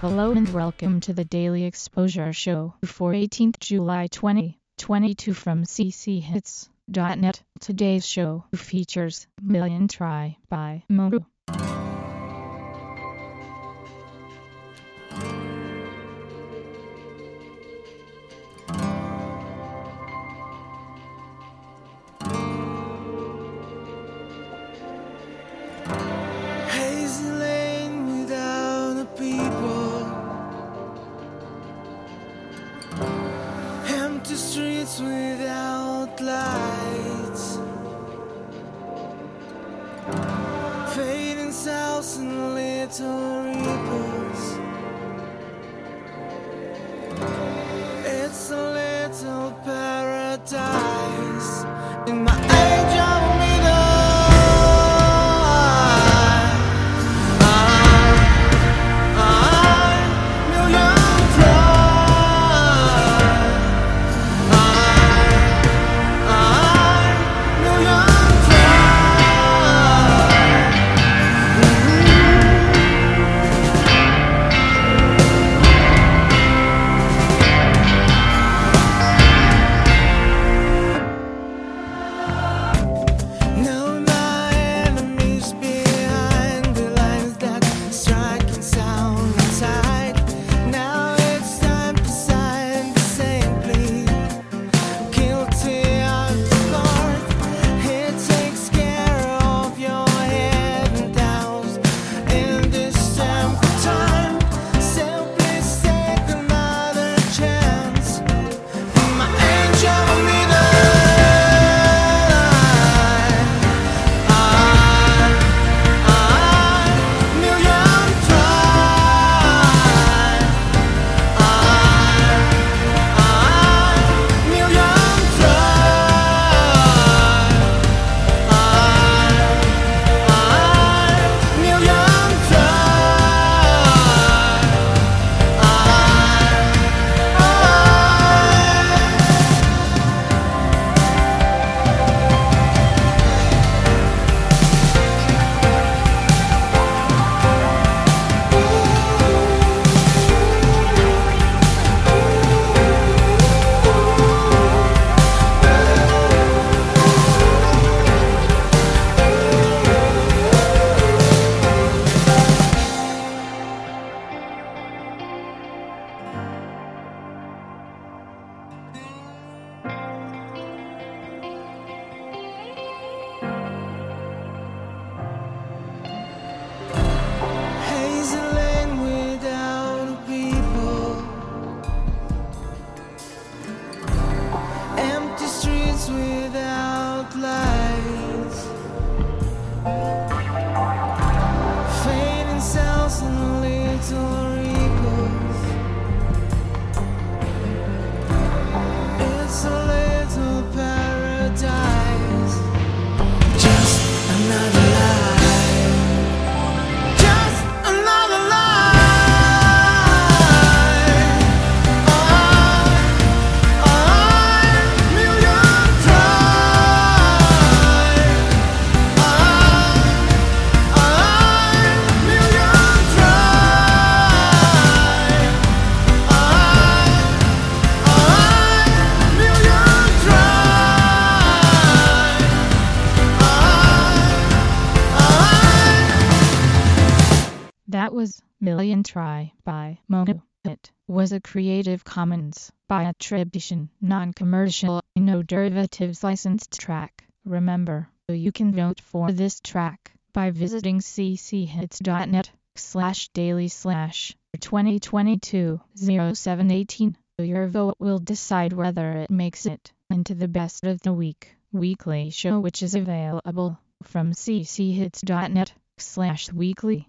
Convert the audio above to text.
Hello and welcome to the Daily Exposure Show for 18th July 2022 from cchits.net. Today's show features Million Try by Moru. Empty streets without lights. Fading south and little reapers. Million Try by Mono. It was a Creative Commons by attribution, non-commercial, no derivatives licensed track. Remember, you can vote for this track by visiting cchits.net slash daily slash 2022 0718. Your vote will decide whether it makes it into the best of the week weekly show which is available from cchits.net slash weekly.